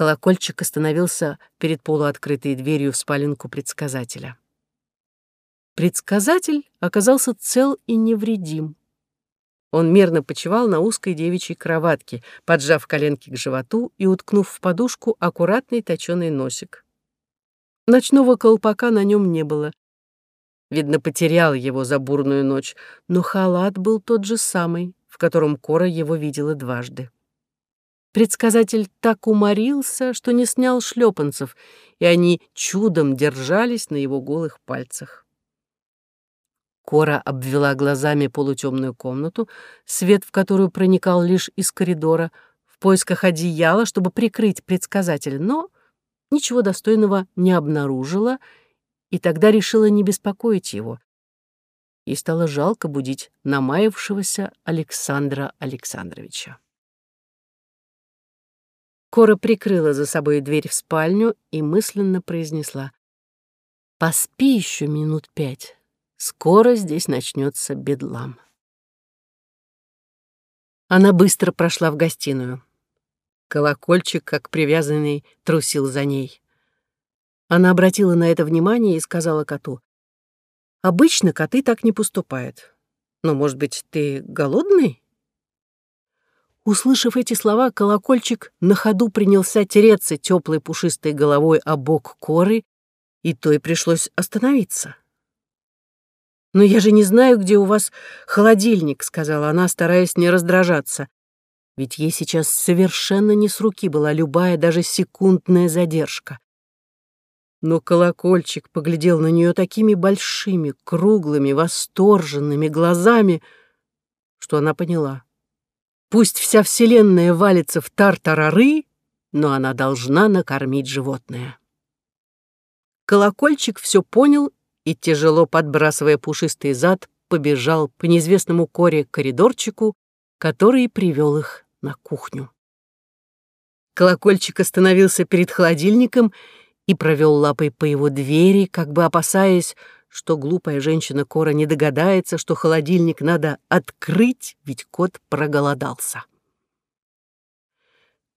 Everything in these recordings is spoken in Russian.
Колокольчик остановился перед полуоткрытой дверью в спаленку предсказателя. Предсказатель оказался цел и невредим. Он мерно почивал на узкой девичьей кроватке, поджав коленки к животу и уткнув в подушку аккуратный точеный носик. Ночного колпака на нем не было. Видно, потерял его за бурную ночь, но халат был тот же самый, в котором Кора его видела дважды. Предсказатель так уморился, что не снял шлепанцев, и они чудом держались на его голых пальцах. Кора обвела глазами полутемную комнату, свет в которую проникал лишь из коридора, в поисках одеяла, чтобы прикрыть предсказателя, но ничего достойного не обнаружила, и тогда решила не беспокоить его. И стало жалко будить намаявшегося Александра Александровича. Кора прикрыла за собой дверь в спальню и мысленно произнесла «Поспи еще минут пять, скоро здесь начнется бедлам». Она быстро прошла в гостиную. Колокольчик, как привязанный, трусил за ней. Она обратила на это внимание и сказала коту, «Обычно коты так не поступают. Но, может быть, ты голодный?» Услышав эти слова, колокольчик на ходу принялся тереться теплой пушистой головой о бок коры, и той пришлось остановиться. «Но я же не знаю, где у вас холодильник», — сказала она, стараясь не раздражаться. Ведь ей сейчас совершенно не с руки была любая, даже секундная задержка. Но колокольчик поглядел на нее такими большими, круглыми, восторженными глазами, что она поняла — Пусть вся вселенная валится в тартарары, но она должна накормить животное. Колокольчик все понял и, тяжело подбрасывая пушистый зад, побежал по неизвестному коре коридорчику, который привел их на кухню. Колокольчик остановился перед холодильником и провел лапой по его двери, как бы опасаясь, что глупая женщина Кора не догадается, что холодильник надо открыть, ведь кот проголодался.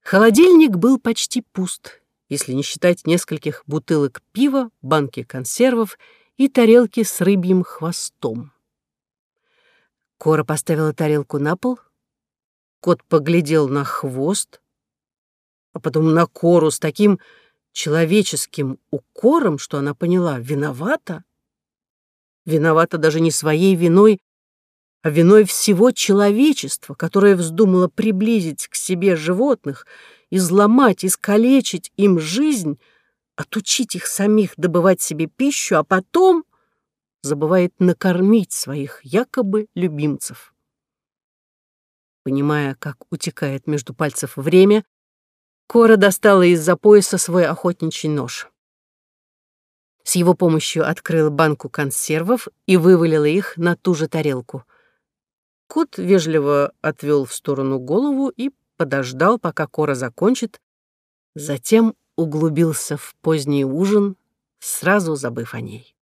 Холодильник был почти пуст, если не считать нескольких бутылок пива, банки консервов и тарелки с рыбьим хвостом. Кора поставила тарелку на пол, кот поглядел на хвост, а потом на Кору с таким человеческим укором, что она поняла, виновата виновата даже не своей виной, а виной всего человечества, которое вздумало приблизить к себе животных, изломать, искалечить им жизнь, отучить их самих добывать себе пищу, а потом забывает накормить своих якобы любимцев. Понимая, как утекает между пальцев время, Кора достала из-за пояса свой охотничий нож. С его помощью открыла банку консервов и вывалила их на ту же тарелку. Кот вежливо отвел в сторону голову и подождал, пока Кора закончит, затем углубился в поздний ужин, сразу забыв о ней.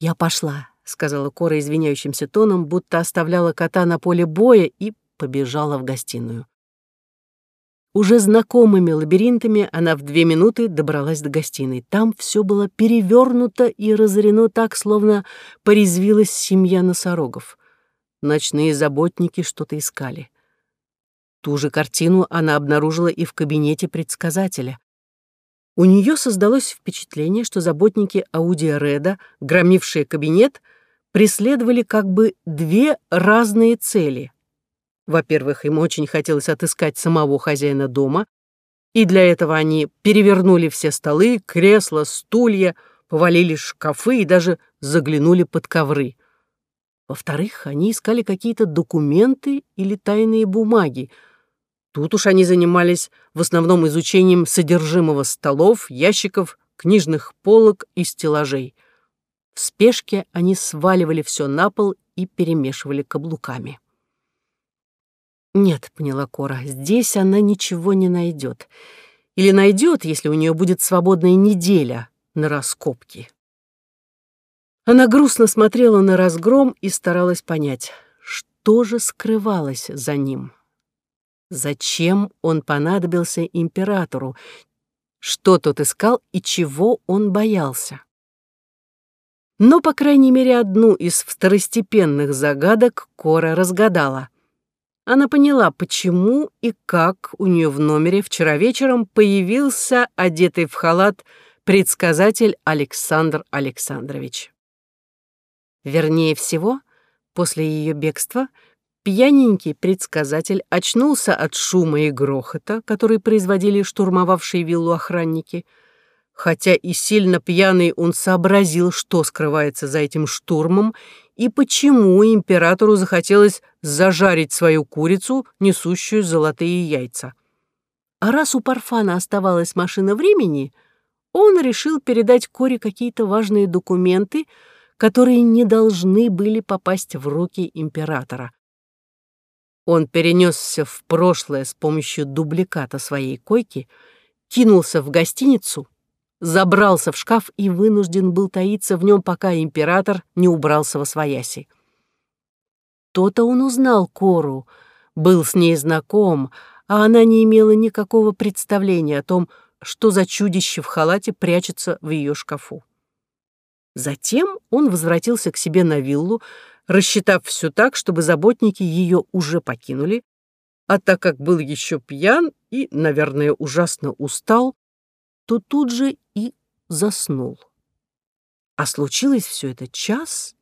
«Я пошла», — сказала Кора извиняющимся тоном, будто оставляла кота на поле боя и побежала в гостиную. Уже знакомыми лабиринтами она в две минуты добралась до гостиной. Там все было перевернуто и разорено так, словно порезвилась семья носорогов. Ночные заботники что-то искали. Ту же картину она обнаружила и в кабинете предсказателя. У нее создалось впечатление, что заботники Аудия Реда, громившие кабинет, преследовали как бы две разные цели — во-первых, им очень хотелось отыскать самого хозяина дома, и для этого они перевернули все столы, кресла, стулья, повалили шкафы и даже заглянули под ковры. Во-вторых, они искали какие-то документы или тайные бумаги. Тут уж они занимались в основном изучением содержимого столов, ящиков, книжных полок и стеллажей. В спешке они сваливали все на пол и перемешивали каблуками. Нет, поняла Кора, здесь она ничего не найдет. Или найдет, если у нее будет свободная неделя на раскопки. Она грустно смотрела на разгром и старалась понять, что же скрывалось за ним. Зачем он понадобился императору? Что тот искал и чего он боялся? Но, по крайней мере, одну из второстепенных загадок Кора разгадала. Она поняла, почему и как у нее в номере вчера вечером появился одетый в халат предсказатель Александр Александрович. Вернее всего, после ее бегства пьяненький предсказатель очнулся от шума и грохота, который производили штурмовавшие виллу охранники. Хотя и сильно пьяный он сообразил, что скрывается за этим штурмом и почему императору захотелось зажарить свою курицу, несущую золотые яйца. А раз у Парфана оставалась машина времени, он решил передать Коре какие-то важные документы, которые не должны были попасть в руки императора. Он перенесся в прошлое с помощью дубликата своей койки, кинулся в гостиницу, забрался в шкаф и вынужден был таиться в нем, пока император не убрался во свояси. То-то он узнал Кору, был с ней знаком, а она не имела никакого представления о том, что за чудище в халате прячется в ее шкафу. Затем он возвратился к себе на виллу, рассчитав все так, чтобы заботники ее уже покинули, а так как был еще пьян и, наверное, ужасно устал, то тут же и заснул. А случилось все это час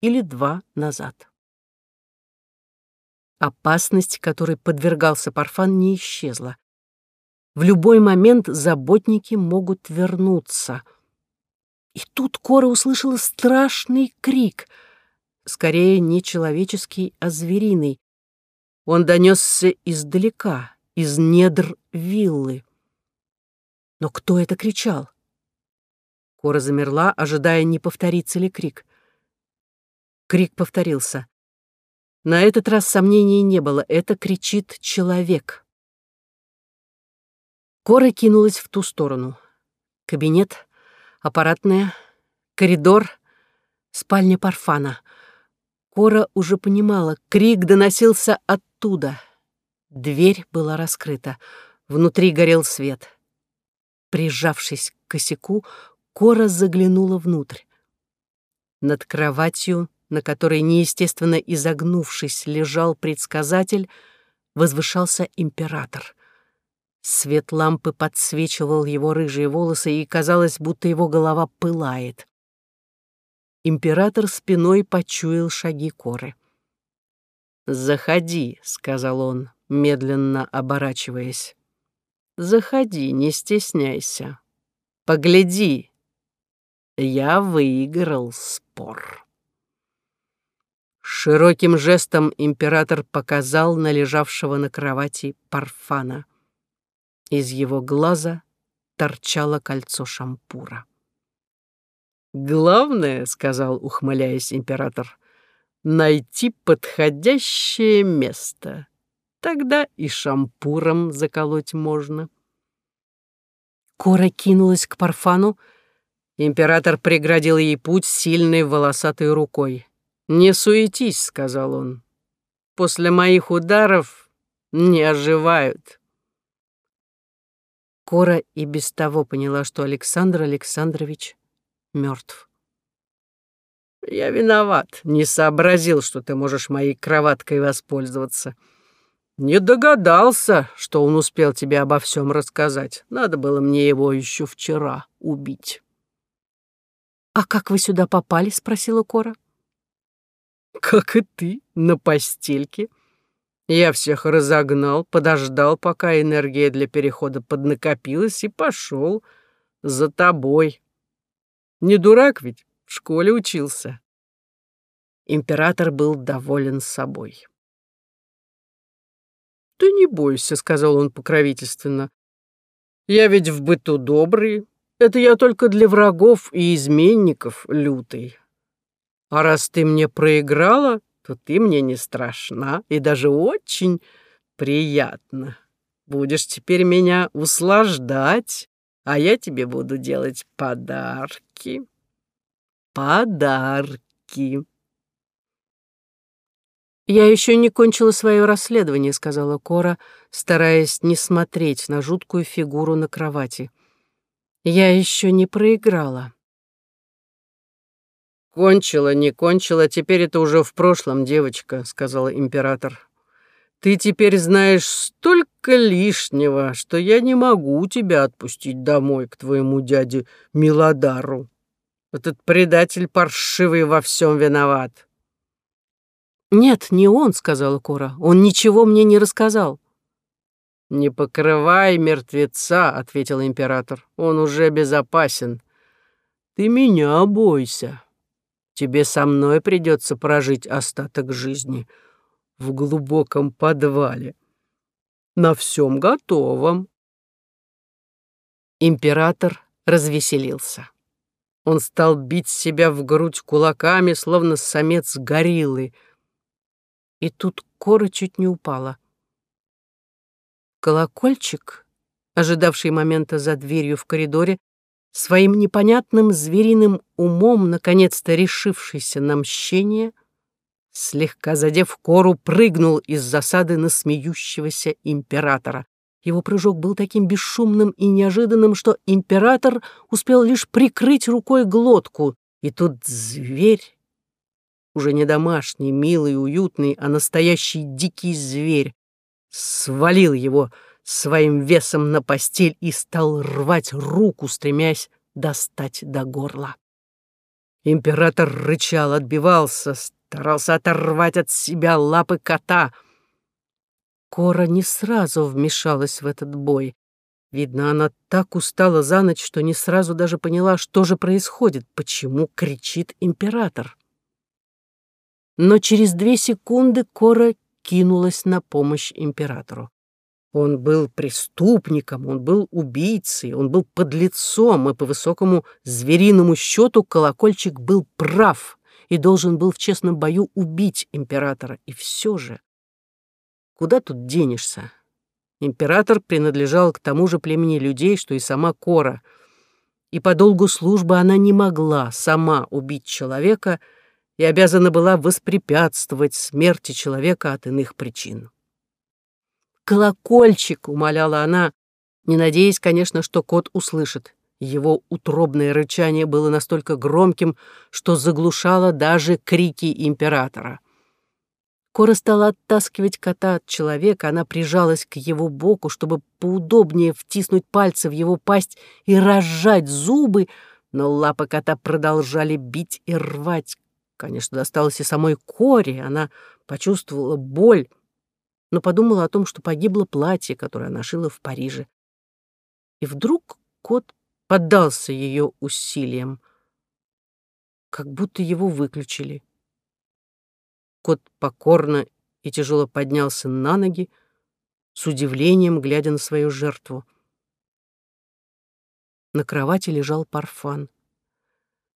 или два назад. Опасность, которой подвергался Парфан, не исчезла. В любой момент заботники могут вернуться. И тут Кора услышала страшный крик, скорее не человеческий, а звериный. Он донесся издалека, из недр виллы. Но кто это кричал? Кора замерла, ожидая, не повторится ли крик. Крик повторился. На этот раз сомнений не было. Это кричит человек. Кора кинулась в ту сторону. Кабинет, аппаратная, коридор, спальня Парфана. Кора уже понимала, крик доносился оттуда. Дверь была раскрыта. Внутри горел свет. Прижавшись к косяку, Кора заглянула внутрь. Над кроватью, на которой, неестественно изогнувшись, лежал предсказатель, возвышался император. Свет лампы подсвечивал его рыжие волосы, и казалось, будто его голова пылает. Император спиной почуял шаги Коры. «Заходи», — сказал он, медленно оборачиваясь. Заходи, не стесняйся. Погляди. Я выиграл спор. Широким жестом император показал на лежавшего на кровати Парфана. Из его глаза торчало кольцо шампура. «Главное, — сказал, ухмыляясь император, — найти подходящее место. Тогда и шампуром заколоть можно. Кора кинулась к Парфану. Император преградил ей путь сильной волосатой рукой. «Не суетись», — сказал он. «После моих ударов не оживают». Кора и без того поняла, что Александр Александрович мертв. «Я виноват, не сообразил, что ты можешь моей кроваткой воспользоваться», не догадался, что он успел тебе обо всем рассказать. Надо было мне его еще вчера убить. «А как вы сюда попали?» — спросила Кора. «Как и ты, на постельке. Я всех разогнал, подождал, пока энергия для перехода поднакопилась, и пошел за тобой. Не дурак ведь, в школе учился». Император был доволен собой. «Ты не бойся», — сказал он покровительственно. «Я ведь в быту добрый. Это я только для врагов и изменников лютый. А раз ты мне проиграла, то ты мне не страшна и даже очень приятно. Будешь теперь меня услаждать, а я тебе буду делать подарки. Подарки». «Я еще не кончила свое расследование», — сказала Кора, стараясь не смотреть на жуткую фигуру на кровати. «Я еще не проиграла». «Кончила, не кончила, теперь это уже в прошлом, девочка», — сказал император. «Ты теперь знаешь столько лишнего, что я не могу тебя отпустить домой к твоему дяде Милодару. Этот предатель паршивый во всем виноват». «Нет, не он», — сказала Кора. «Он ничего мне не рассказал». «Не покрывай мертвеца», — ответил император. «Он уже безопасен. Ты меня бойся. Тебе со мной придется прожить остаток жизни в глубоком подвале. На всем готовом». Император развеселился. Он стал бить себя в грудь кулаками, словно самец гориллы — и тут Кора чуть не упала. Колокольчик, ожидавший момента за дверью в коридоре, своим непонятным звериным умом, наконец-то решившийся на мщение, слегка задев Кору, прыгнул из засады на смеющегося императора. Его прыжок был таким бесшумным и неожиданным, что император успел лишь прикрыть рукой глотку, и тут зверь уже не домашний, милый, уютный, а настоящий дикий зверь, свалил его своим весом на постель и стал рвать руку, стремясь достать до горла. Император рычал, отбивался, старался оторвать от себя лапы кота. Кора не сразу вмешалась в этот бой. Видно, она так устала за ночь, что не сразу даже поняла, что же происходит, почему кричит император но через две секунды Кора кинулась на помощь императору. Он был преступником, он был убийцей, он был подлецом, и по высокому звериному счету колокольчик был прав и должен был в честном бою убить императора. И все же, куда тут денешься? Император принадлежал к тому же племени людей, что и сама Кора, и по долгу службы она не могла сама убить человека — и обязана была воспрепятствовать смерти человека от иных причин. «Колокольчик!» — умоляла она, не надеясь, конечно, что кот услышит. Его утробное рычание было настолько громким, что заглушало даже крики императора. Кора стала оттаскивать кота от человека, она прижалась к его боку, чтобы поудобнее втиснуть пальцы в его пасть и разжать зубы, но лапы кота продолжали бить и рвать Конечно, досталось и самой Коре, она почувствовала боль, но подумала о том, что погибло платье, которое она шила в Париже. И вдруг кот поддался ее усилиям, как будто его выключили. Кот покорно и тяжело поднялся на ноги, с удивлением глядя на свою жертву. На кровати лежал парфан.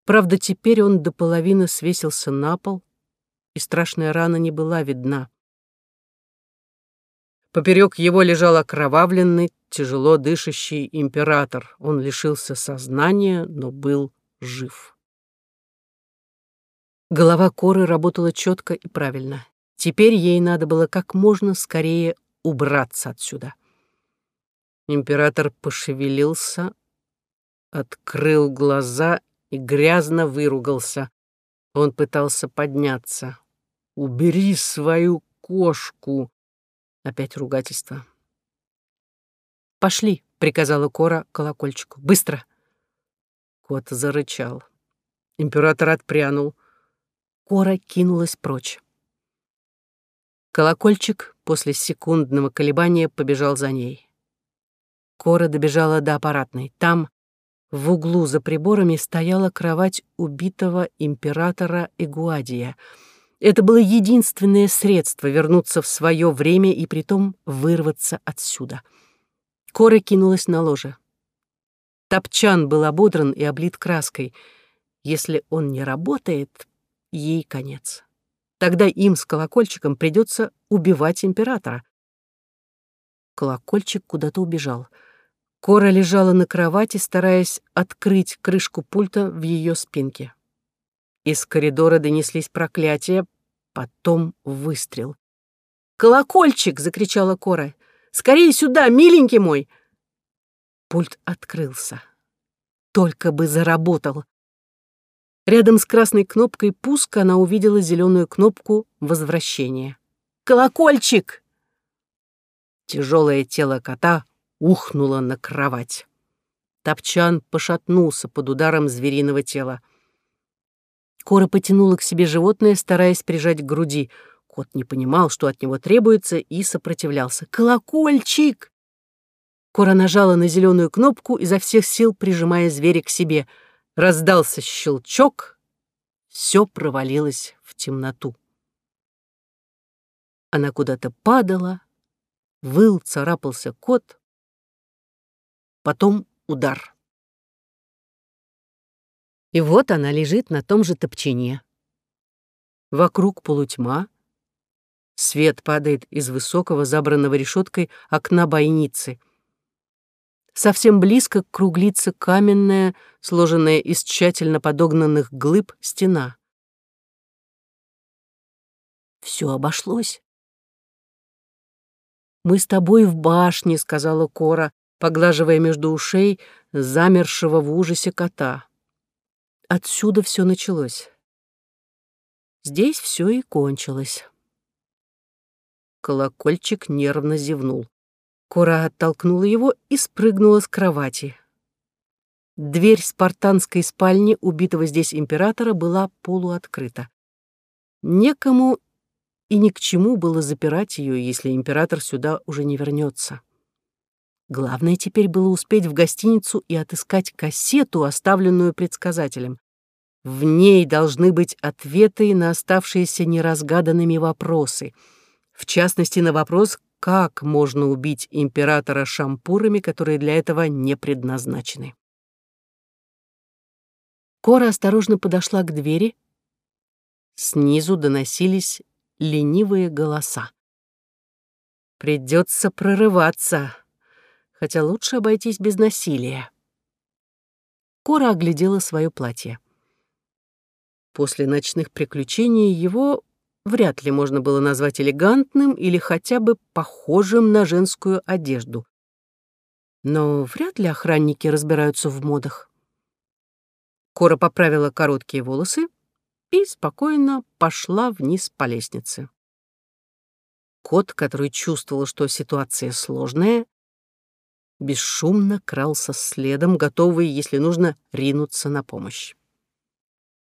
Правда, теперь он до половины свесился на пол, и страшная рана не была видна. Поперек его лежал окровавленный, тяжело дышащий император. Он лишился сознания, но был жив. Голова Коры работала четко и правильно. Теперь ей надо было как можно скорее убраться отсюда. Император пошевелился, открыл глаза и грязно выругался. Он пытался подняться. «Убери свою кошку!» Опять ругательство. «Пошли», — приказала Кора колокольчику. «Быстро!» Кот зарычал. Император отпрянул. Кора кинулась прочь. Колокольчик после секундного колебания побежал за ней. Кора добежала до аппаратной. Там, в углу за приборами стояла кровать убитого императора Игуадия. Это было единственное средство вернуться в свое время и притом вырваться отсюда. Кора кинулась на ложе. Топчан был ободран и облит краской. Если он не работает, ей конец. Тогда им с колокольчиком придется убивать императора. Колокольчик куда-то убежал — Кора лежала на кровати, стараясь открыть крышку пульта в ее спинке. Из коридора донеслись проклятия, Потом выстрел. «Колокольчик!» — закричала Кора. «Скорее сюда, миленький мой!» Пульт открылся. Только бы заработал. Рядом с красной кнопкой пуска она увидела зеленую кнопку возвращения. «Колокольчик!» Тяжелое тело кота ухнуло на кровать. Топчан пошатнулся под ударом звериного тела. Кора потянула к себе животное, стараясь прижать к груди. Кот не понимал, что от него требуется, и сопротивлялся. «Колокольчик!» Кора нажала на зеленую кнопку, изо всех сил прижимая зверя к себе. Раздался щелчок. Все провалилось в темноту. Она куда-то падала, выл, царапался кот. Потом удар. И вот она лежит на том же топчине. Вокруг полутьма. Свет падает из высокого, забранного решеткой окна бойницы. Совсем близко круглится каменная, сложенная из тщательно подогнанных глыб, стена. Все обошлось. «Мы с тобой в башне», — сказала Кора, поглаживая между ушей замершего в ужасе кота. Отсюда все началось. Здесь все и кончилось. Колокольчик нервно зевнул. Кора оттолкнула его и спрыгнула с кровати. Дверь спартанской спальни убитого здесь императора была полуоткрыта. Некому и ни к чему было запирать ее, если император сюда уже не вернется. Главное теперь было успеть в гостиницу и отыскать кассету, оставленную предсказателем. В ней должны быть ответы на оставшиеся неразгаданными вопросы. В частности, на вопрос, как можно убить императора шампурами, которые для этого не предназначены. Кора осторожно подошла к двери. Снизу доносились ленивые голоса. Придется прорываться, хотя лучше обойтись без насилия. Кора оглядела свое платье. После ночных приключений его вряд ли можно было назвать элегантным или хотя бы похожим на женскую одежду. Но вряд ли охранники разбираются в модах. Кора поправила короткие волосы, и спокойно пошла вниз по лестнице. Кот, который чувствовал, что ситуация сложная, бесшумно крался следом, готовый, если нужно, ринуться на помощь.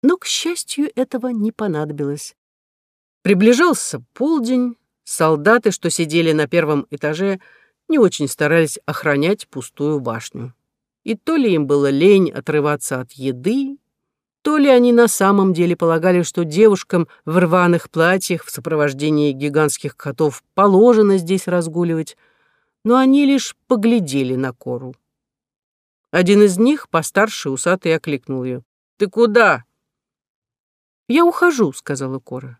Но, к счастью, этого не понадобилось. Приближался полдень, солдаты, что сидели на первом этаже, не очень старались охранять пустую башню. И то ли им было лень отрываться от еды, то ли они на самом деле полагали, что девушкам в рваных платьях в сопровождении гигантских котов положено здесь разгуливать, но они лишь поглядели на Кору. Один из них, постарше, усатый, окликнул ее. «Ты куда?» «Я ухожу», — сказала Кора.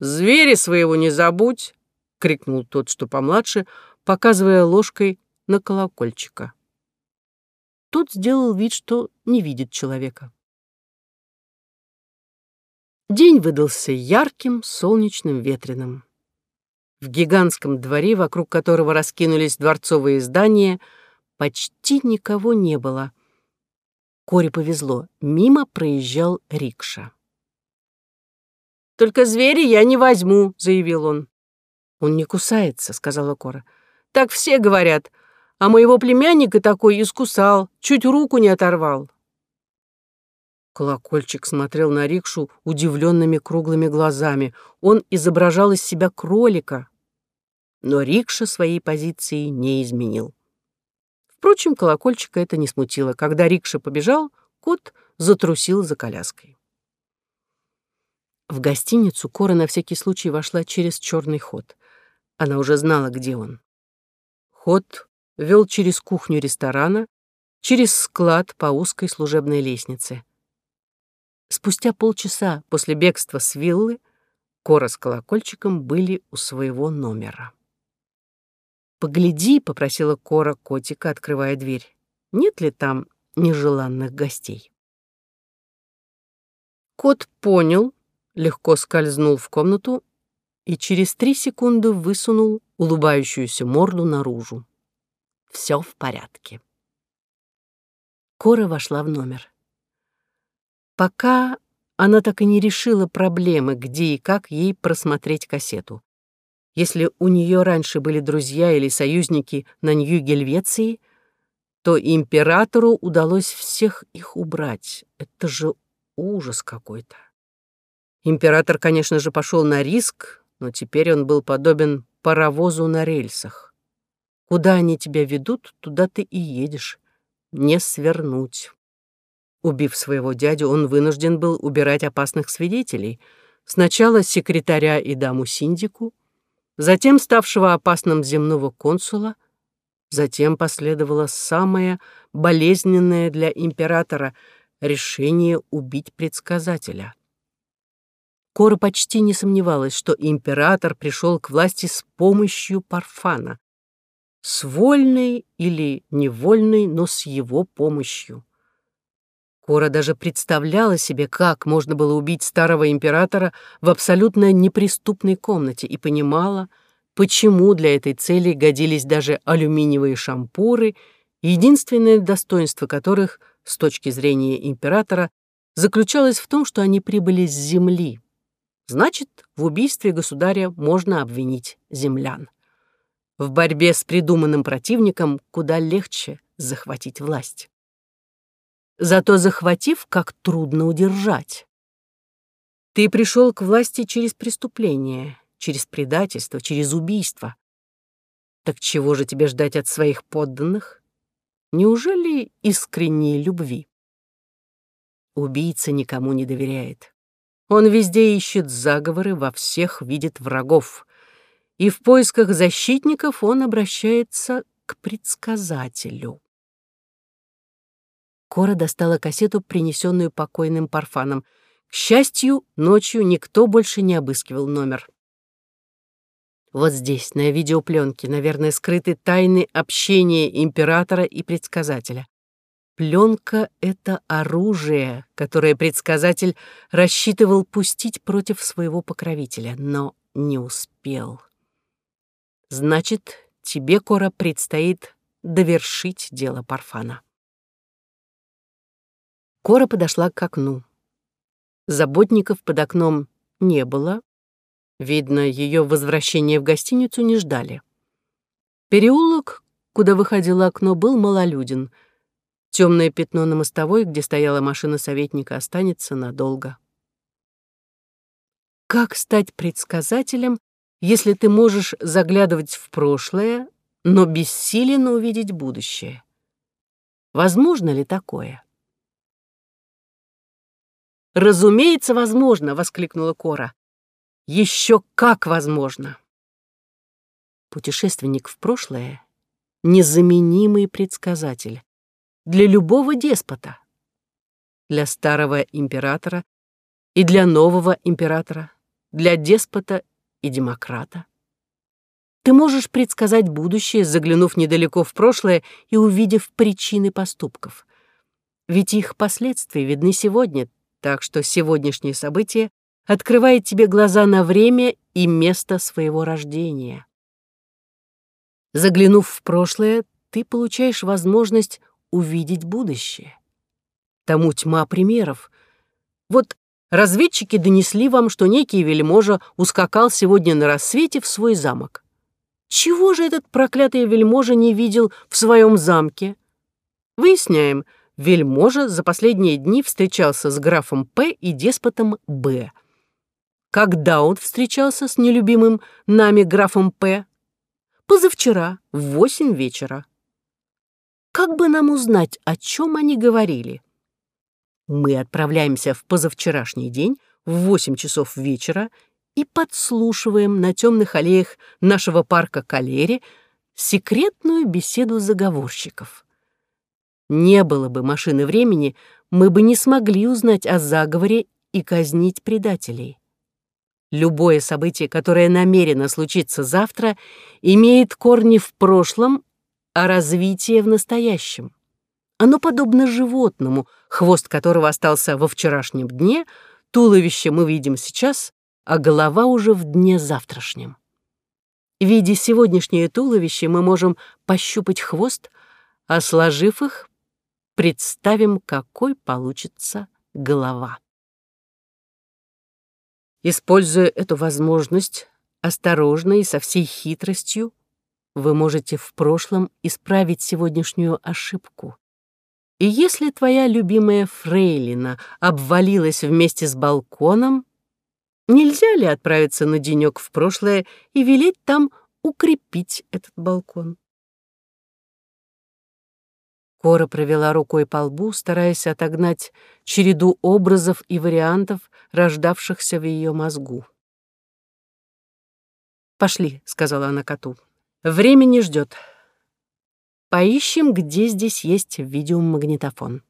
«Зверя своего не забудь!» — крикнул тот, что помладше, показывая ложкой на колокольчика. Тот сделал вид, что не видит человека. День выдался ярким, солнечным, ветреным. В гигантском дворе, вокруг которого раскинулись дворцовые здания, почти никого не было. Коре повезло, мимо проезжал рикша. «Только звери я не возьму», — заявил он. «Он не кусается», — сказала Кора. «Так все говорят, а моего племянника такой искусал, чуть руку не оторвал». Колокольчик смотрел на рикшу удивленными круглыми глазами. Он изображал из себя кролика. Но рикша своей позиции не изменил. Впрочем, колокольчика это не смутило. Когда рикша побежал, кот затрусил за коляской. В гостиницу Кора на всякий случай вошла через черный ход. Она уже знала, где он. Ход вел через кухню ресторана, через склад по узкой служебной лестнице. Спустя полчаса после бегства с виллы Кора с колокольчиком были у своего номера. «Погляди», — попросила Кора котика, открывая дверь. «Нет ли там нежеланных гостей?» Кот понял, легко скользнул в комнату и через три секунды высунул улыбающуюся морду наружу. Все в порядке. Кора вошла в номер. Пока она так и не решила проблемы, где и как ей просмотреть кассету. Если у нее раньше были друзья или союзники на Нью-Гельвеции, то императору удалось всех их убрать. Это же ужас какой-то. Император, конечно же, пошел на риск, но теперь он был подобен паровозу на рельсах. Куда они тебя ведут, туда ты и едешь. Не свернуть. Убив своего дядю, он вынужден был убирать опасных свидетелей. Сначала секретаря и даму-синдику, затем ставшего опасным земного консула, затем последовало самое болезненное для императора решение убить предсказателя. Кора почти не сомневалась, что император пришел к власти с помощью Парфана. С вольной или невольной, но с его помощью. Кора даже представляла себе, как можно было убить старого императора в абсолютно неприступной комнате и понимала, почему для этой цели годились даже алюминиевые шампуры, единственное достоинство которых, с точки зрения императора, заключалось в том, что они прибыли с земли. Значит, в убийстве государя можно обвинить землян. В борьбе с придуманным противником куда легче захватить власть. Зато захватив, как трудно удержать. Ты пришел к власти через преступление, через предательство, через убийство. Так чего же тебе ждать от своих подданных? Неужели искренней любви? Убийца никому не доверяет. Он везде ищет заговоры, во всех видит врагов. И в поисках защитников он обращается к предсказателю. Кора достала кассету, принесенную покойным Парфаном. К счастью, ночью никто больше не обыскивал номер. Вот здесь, на видеопленке, наверное, скрыты тайны общения императора и предсказателя. Пленка — это оружие, которое предсказатель рассчитывал пустить против своего покровителя, но не успел. Значит, тебе, Кора, предстоит довершить дело Парфана. Кора подошла к окну. Заботников под окном не было. Видно, ее возвращение в гостиницу не ждали. Переулок, куда выходило окно, был малолюден. Темное пятно на мостовой, где стояла машина советника, останется надолго. Как стать предсказателем, если ты можешь заглядывать в прошлое, но бессилен увидеть будущее? Возможно ли такое? «Разумеется, возможно!» — воскликнула Кора. «Еще как возможно!» Путешественник в прошлое — незаменимый предсказатель для любого деспота, для старого императора и для нового императора, для деспота и демократа. Ты можешь предсказать будущее, заглянув недалеко в прошлое и увидев причины поступков. Ведь их последствия видны сегодня, так что сегодняшнее событие открывает тебе глаза на время и место своего рождения. Заглянув в прошлое, ты получаешь возможность увидеть будущее. Тому тьма примеров. Вот разведчики донесли вам, что некий вельможа ускакал сегодня на рассвете в свой замок. Чего же этот проклятый вельможа не видел в своем замке? Выясняем — вельможа за последние дни встречался с графом П и деспотом Б. Когда он встречался с нелюбимым нами графом П? Позавчера, в восемь вечера. Как бы нам узнать, о чем они говорили? Мы отправляемся в позавчерашний день в восемь часов вечера и подслушиваем на темных аллеях нашего парка Калери секретную беседу заговорщиков. Не было бы машины времени, мы бы не смогли узнать о заговоре и казнить предателей. Любое событие, которое намерено случиться завтра, имеет корни в прошлом, а развитие в настоящем. Оно подобно животному, хвост которого остался во вчерашнем дне, Туловище мы видим сейчас, а голова уже в дне завтрашнем. Видя сегодняшнее туловище, мы можем пощупать хвост, а сложив их, представим, какой получится голова. Используя эту возможность, осторожно и со всей хитростью, вы можете в прошлом исправить сегодняшнюю ошибку. И если твоя любимая фрейлина обвалилась вместе с балконом, нельзя ли отправиться на денек в прошлое и велеть там укрепить этот балкон? Кора провела рукой по лбу, стараясь отогнать череду образов и вариантов, рождавшихся в ее мозгу. «Пошли», — сказала она коту. «Время не ждет. Поищем, где здесь есть видеомагнитофон».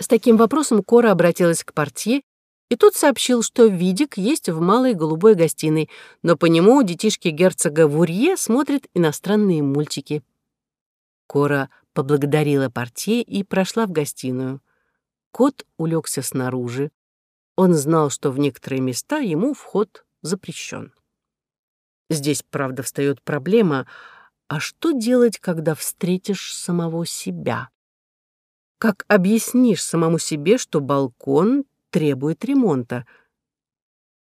С таким вопросом Кора обратилась к портье, и тот сообщил, что видик есть в малой голубой гостиной, но по нему детишки герцога Вурье смотрят иностранные мультики. Кора поблагодарила портье и прошла в гостиную. Кот улегся снаружи. Он знал, что в некоторые места ему вход запрещен. Здесь, правда, встает проблема, а что делать, когда встретишь самого себя? Как объяснишь самому себе, что балкон требует ремонта?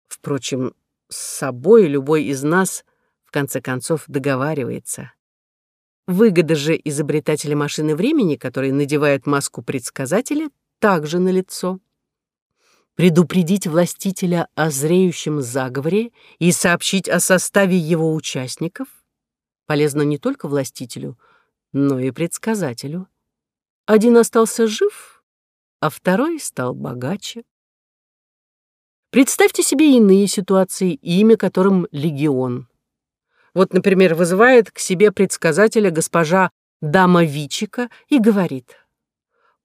Впрочем, с собой любой из нас в конце концов договаривается. Выгода же изобретателя машины времени, который надевает маску предсказателя, также налицо. Предупредить властителя о зреющем заговоре и сообщить о составе его участников полезно не только властителю, но и предсказателю. Один остался жив, а второй стал богаче. Представьте себе иные ситуации, имя которым легион. Вот, например, вызывает к себе предсказателя госпожа Дама Вичика и говорит.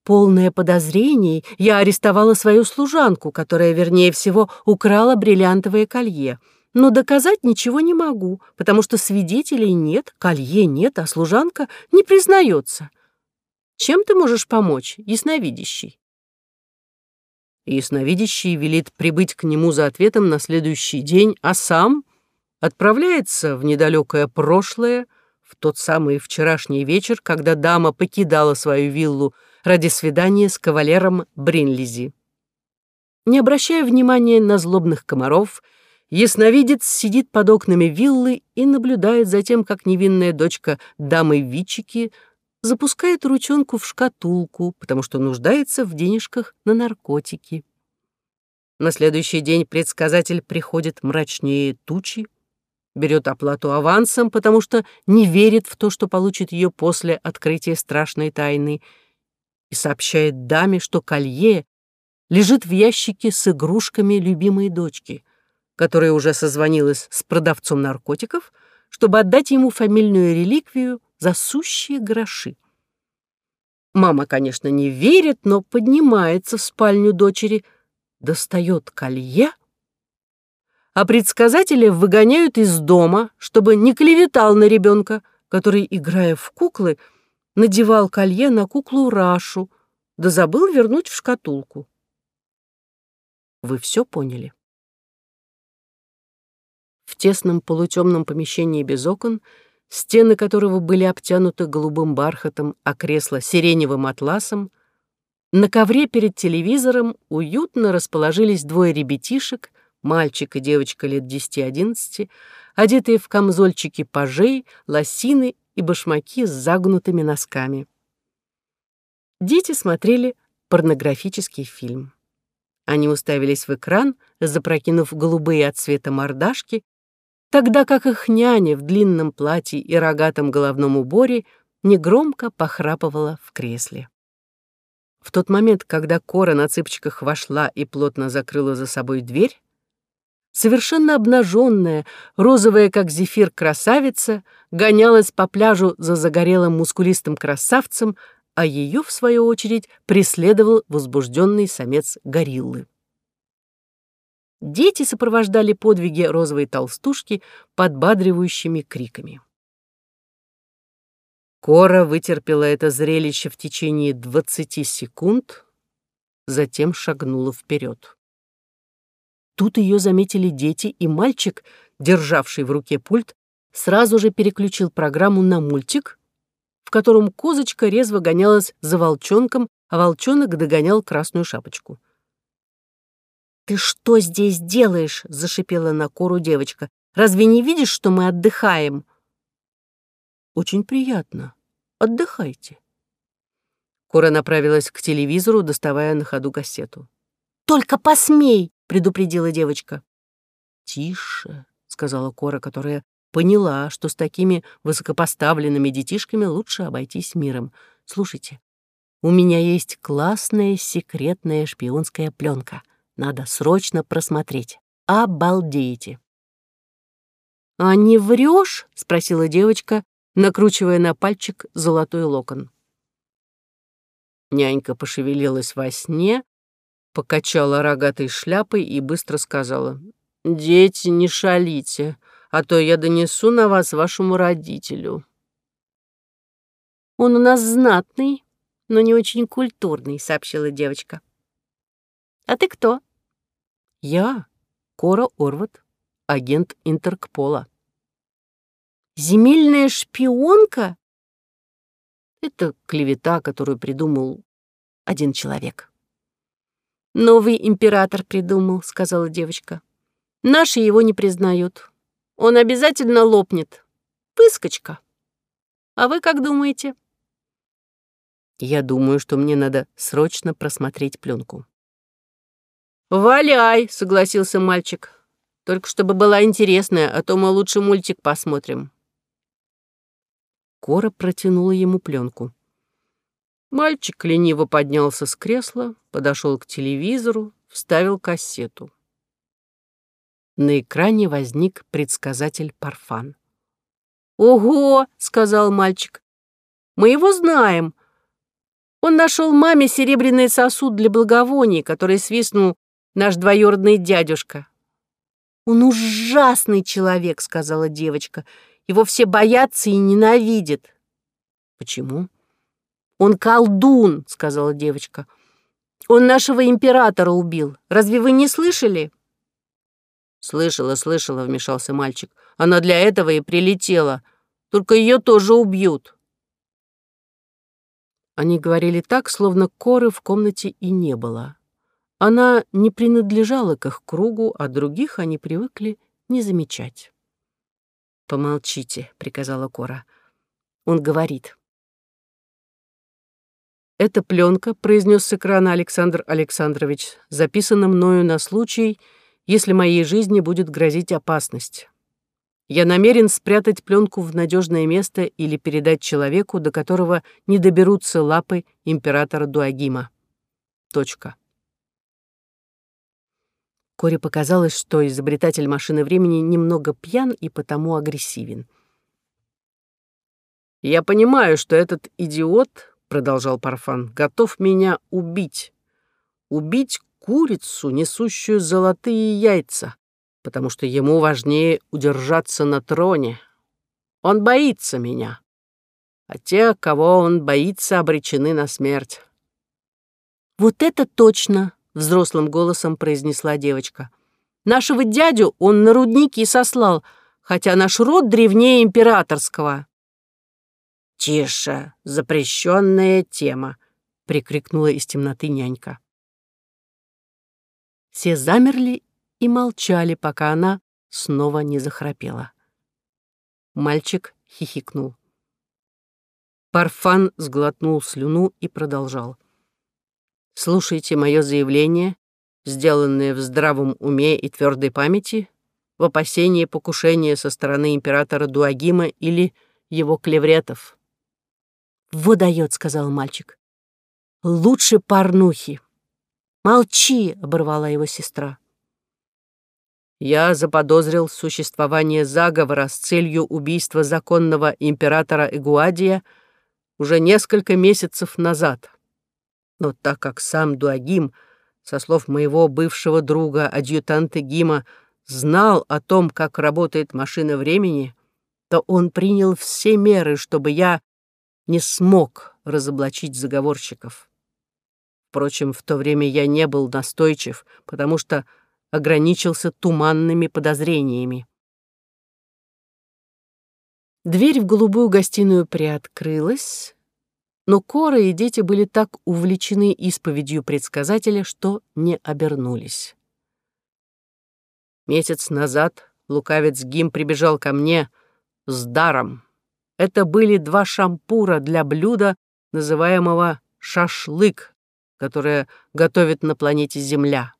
Полное подозрений, я арестовала свою служанку, которая, вернее всего, украла бриллиантовое колье. Но доказать ничего не могу, потому что свидетелей нет, колье нет, а служанка не признается. Чем ты можешь помочь, ясновидящий? Ясновидящий велит прибыть к нему за ответом на следующий день, а сам отправляется в недалекое прошлое, в тот самый вчерашний вечер, когда дама покидала свою виллу ради свидания с кавалером Бринлизи. Не обращая внимания на злобных комаров, ясновидец сидит под окнами виллы и наблюдает за тем, как невинная дочка дамы Вичики запускает ручонку в шкатулку, потому что нуждается в денежках на наркотики. На следующий день предсказатель приходит мрачнее тучи, берет оплату авансом, потому что не верит в то, что получит ее после открытия страшной тайны, и сообщает даме, что колье лежит в ящике с игрушками любимой дочки, которая уже созвонилась с продавцом наркотиков, чтобы отдать ему фамильную реликвию за сущие гроши. Мама, конечно, не верит, но поднимается в спальню дочери, достает колье — а предсказателя выгоняют из дома, чтобы не клеветал на ребенка, который, играя в куклы, надевал колье на куклу Рашу, да забыл вернуть в шкатулку. Вы все поняли? В тесном полутемном помещении без окон, стены которого были обтянуты голубым бархатом, а кресла сиреневым атласом, на ковре перед телевизором уютно расположились двое ребятишек мальчик и девочка лет 10-11, одетые в камзольчики пажей, лосины и башмаки с загнутыми носками. Дети смотрели порнографический фильм. Они уставились в экран, запрокинув голубые от цвета мордашки, тогда как их няня в длинном платье и рогатом головном уборе негромко похрапывала в кресле. В тот момент, когда Кора на цыпочках вошла и плотно закрыла за собой дверь, совершенно обнаженная, розовая, как зефир, красавица, гонялась по пляжу за загорелым мускулистым красавцем, а ее, в свою очередь, преследовал возбужденный самец гориллы. Дети сопровождали подвиги розовой толстушки подбадривающими криками. Кора вытерпела это зрелище в течение 20 секунд, затем шагнула вперед. Тут ее заметили дети, и мальчик, державший в руке пульт, сразу же переключил программу на мультик, в котором козочка резво гонялась за волчонком, а волчонок догонял красную шапочку. «Ты что здесь делаешь?» — зашипела на кору девочка. «Разве не видишь, что мы отдыхаем?» «Очень приятно. Отдыхайте». Кора направилась к телевизору, доставая на ходу кассету. «Только посмей!» — предупредила девочка. «Тише», — сказала Кора, которая поняла, что с такими высокопоставленными детишками лучше обойтись миром. «Слушайте, у меня есть классная секретная шпионская пленка. Надо срочно просмотреть. Обалдеете!» «А не врешь?» — спросила девочка, накручивая на пальчик золотой локон. Нянька пошевелилась во сне, покачала рогатой шляпой и быстро сказала, «Дети, не шалите, а то я донесу на вас вашему родителю». «Он у нас знатный, но не очень культурный», — сообщила девочка. «А ты кто?» «Я Кора Орват, агент Интеркпола». «Земельная шпионка?» Это клевета, которую придумал один человек. «Новый император придумал», — сказала девочка. «Наши его не признают. Он обязательно лопнет. Выскочка. А вы как думаете?» Я думаю, что мне надо срочно просмотреть пленку. «Валяй!» — согласился мальчик. «Только чтобы была интересная, а то мы лучше мультик посмотрим». Кора протянула ему пленку. Мальчик лениво поднялся с кресла, подошел к телевизору, вставил кассету. На экране возник предсказатель Парфан. «Ого!» — сказал мальчик. «Мы его знаем. Он нашел маме серебряный сосуд для благовоний, который свистнул наш двоюродный дядюшка». «Он ужасный человек», — сказала девочка. Его все боятся и ненавидят. Почему? Он колдун, сказала девочка. Он нашего императора убил. Разве вы не слышали? Слышала, слышала, вмешался мальчик. Она для этого и прилетела. Только ее тоже убьют. Они говорили так, словно коры в комнате и не было. Она не принадлежала к их кругу, а других они привыкли не замечать. «Помолчите», — приказала Кора. Он говорит. «Эта пленка», — произнес с экрана Александр Александрович, «записана мною на случай, если моей жизни будет грозить опасность. Я намерен спрятать пленку в надежное место или передать человеку, до которого не доберутся лапы императора Дуагима. Точка. Коре показалось, что изобретатель машины времени немного пьян и потому агрессивен. «Я понимаю, что этот идиот, — продолжал Парфан, — готов меня убить. Убить курицу, несущую золотые яйца, потому что ему важнее удержаться на троне. Он боится меня, а те, кого он боится, обречены на смерть». «Вот это точно!» взрослым голосом произнесла девочка. Нашего дядю он на рудники сослал, хотя наш род древнее императорского. «Тише, запрещенная тема!» — прикрикнула из темноты нянька. Все замерли и молчали, пока она снова не захрапела. Мальчик хихикнул. Парфан сглотнул слюну и продолжал. Слушайте мое заявление, сделанное в здравом уме и твердой памяти, в опасении покушения со стороны императора Дуагима или его клевретов. «Вот дает», — сказал мальчик. «Лучше порнухи». «Молчи», — оборвала его сестра. Я заподозрил существование заговора с целью убийства законного императора Игуадия уже несколько месяцев назад. Но так как сам Дуагим, со слов моего бывшего друга, адъютанта Гима, знал о том, как работает машина времени, то он принял все меры, чтобы я не смог разоблачить заговорщиков. Впрочем, в то время я не был настойчив, потому что ограничился туманными подозрениями. Дверь в голубую гостиную приоткрылась, но Кора и дети были так увлечены исповедью предсказателя, что не обернулись. Месяц назад лукавец Гим прибежал ко мне с даром. Это были два шампура для блюда, называемого шашлык, которое готовят на планете Земля.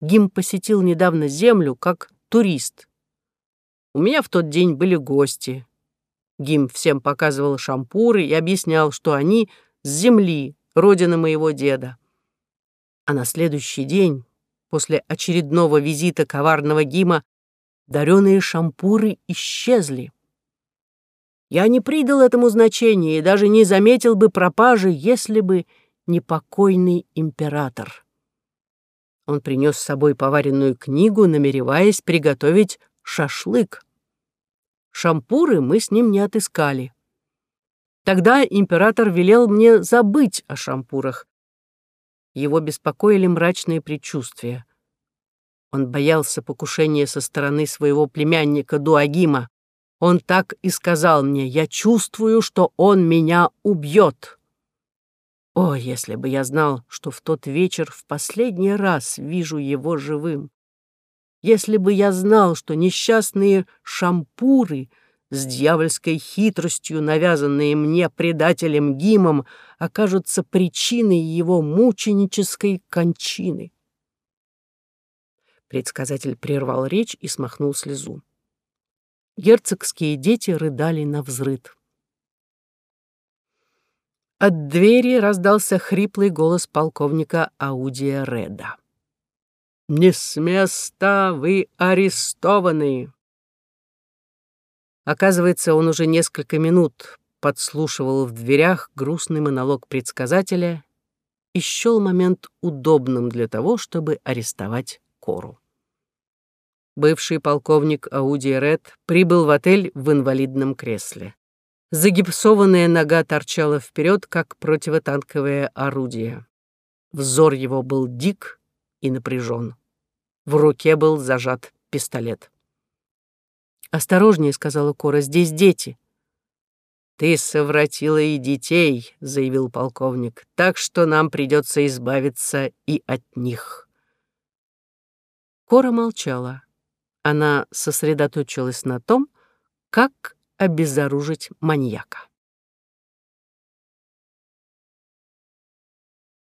Гим посетил недавно Землю как турист. У меня в тот день были гости, Гим всем показывал шампуры и объяснял, что они с земли, родины моего деда. А на следующий день, после очередного визита коварного Гима, дареные шампуры исчезли. Я не придал этому значения и даже не заметил бы пропажи, если бы не покойный император. Он принес с собой поваренную книгу, намереваясь приготовить шашлык. Шампуры мы с ним не отыскали. Тогда император велел мне забыть о шампурах. Его беспокоили мрачные предчувствия. Он боялся покушения со стороны своего племянника Дуагима. Он так и сказал мне, я чувствую, что он меня убьет. О, если бы я знал, что в тот вечер в последний раз вижу его живым. Если бы я знал, что несчастные шампуры с дьявольской хитростью, навязанные мне предателем Гимом, окажутся причиной его мученической кончины. Предсказатель прервал речь и смахнул слезу. Герцогские дети рыдали на взрыд. От двери раздался хриплый голос полковника Аудия Реда. «Не с места вы арестованы!» Оказывается, он уже несколько минут подслушивал в дверях грустный монолог предсказателя и счел момент удобным для того, чтобы арестовать Кору. Бывший полковник Ауди Ред прибыл в отель в инвалидном кресле. Загипсованная нога торчала вперед, как противотанковое орудие. Взор его был дик и напряжен. В руке был зажат пистолет. «Осторожнее», — сказала Кора, — «здесь дети». «Ты совратила и детей», — заявил полковник, «так что нам придется избавиться и от них». Кора молчала. Она сосредоточилась на том, как обезоружить маньяка.